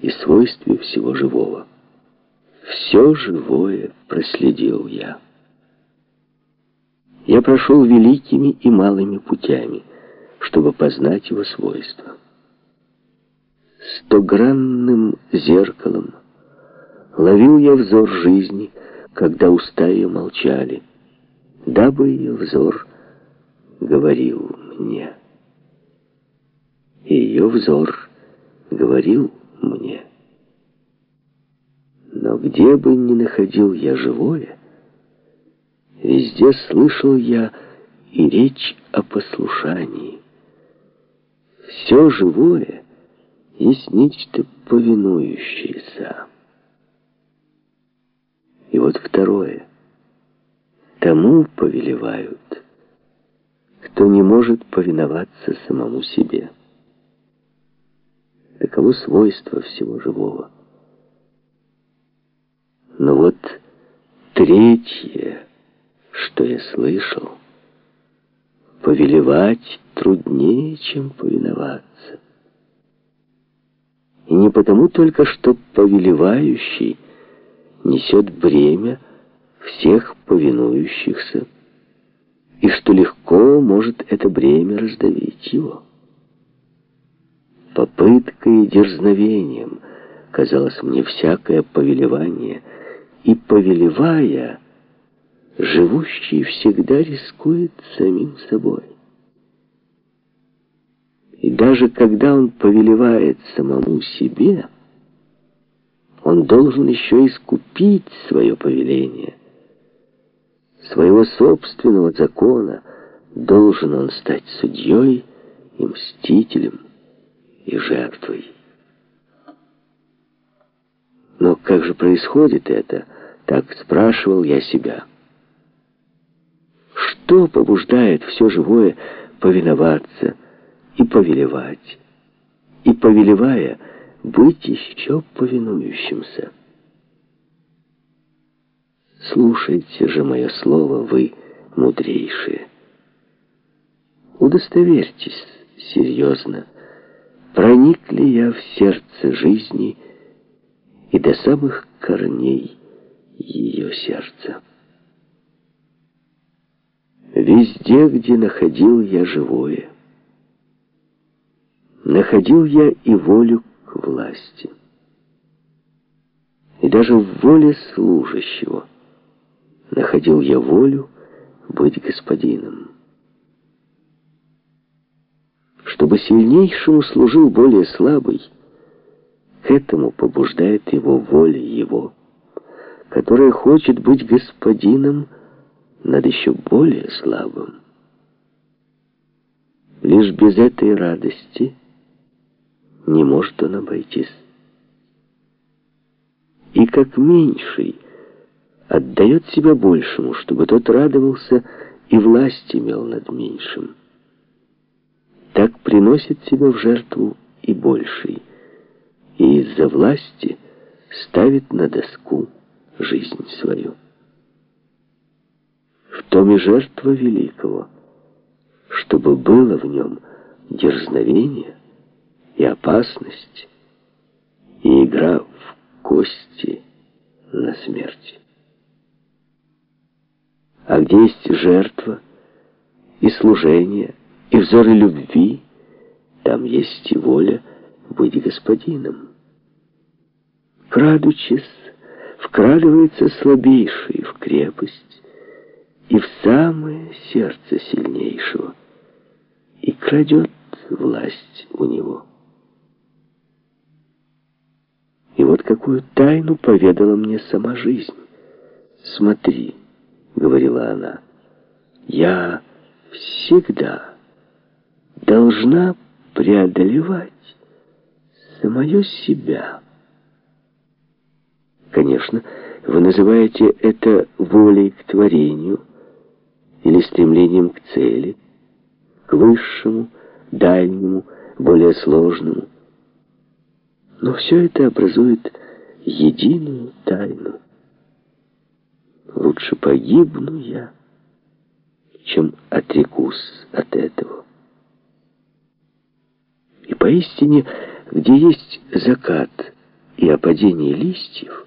и свойстве всего живого. Все живое проследил я. Я прошел великими и малыми путями, чтобы познать его свойства. Стогранным зеркалом ловил я взор жизни, когда уста ее молчали, дабы ее взор говорил мне. И ее взор говорил мне. Но где бы ни находил я живое, везде слышал я и речь о послушании. Все живое есть нечто повинующееся. И вот второе. Тому повелевают, кто не может повиноваться самому себе. Таково свойство всего живого. Но вот третье, что я слышал, повелевать труднее, чем повиноваться. И не потому только, что повелевающий несет бремя всех повинующихся, и что легко может это бремя раздавить его. Попыткой и дерзновением казалось мне всякое повелевание, и повелевая, живущий всегда рискует самим собой. И даже когда он повелевает самому себе, он должен еще искупить свое повеление. Своего собственного закона должен он стать судьей и мстителем и жертвой. Но как же происходит это? Так спрашивал я себя. Что побуждает все живое повиноваться и повелевать, и, повелевая, быть еще повинующимся? Слушайте же мое слово, вы мудрейшие. Удостоверьтесь серьезно, проник ли я в сердце жизни и до самых корней ее сердца. Везде, где находил я живое, находил я и волю к власти. И даже в воле служащего находил я волю быть господином. Чтобы сильнейшему служил более слабый, к этому побуждает его воля его, которая хочет быть господином над еще более слабым. Лишь без этой радости не может он обойтись. И как меньший отдает себя большему, чтобы тот радовался и власть имел над меньшим. Приносит себя в жертву и больший, и из-за власти ставит на доску жизнь свою. В том и жертва великого, чтобы было в нем дерзновение и опасность, и игра в кости на смерть. А где есть жертва и служение, и взоры любви, там есть и воля быть господином. Крадучись, вкрадывается слабейший в крепость и в самое сердце сильнейшего, и крадет власть у него. И вот какую тайну поведала мне сама жизнь. «Смотри», — говорила она, — «я всегда должна преодолевать самое себя». Конечно, вы называете это волей к творению или стремлением к цели, к высшему, дальнему, более сложному. Но все это образует единую тайну. Лучше погибну я, чем отрекусь от этого. Поистине, где есть закат и о падении листьев,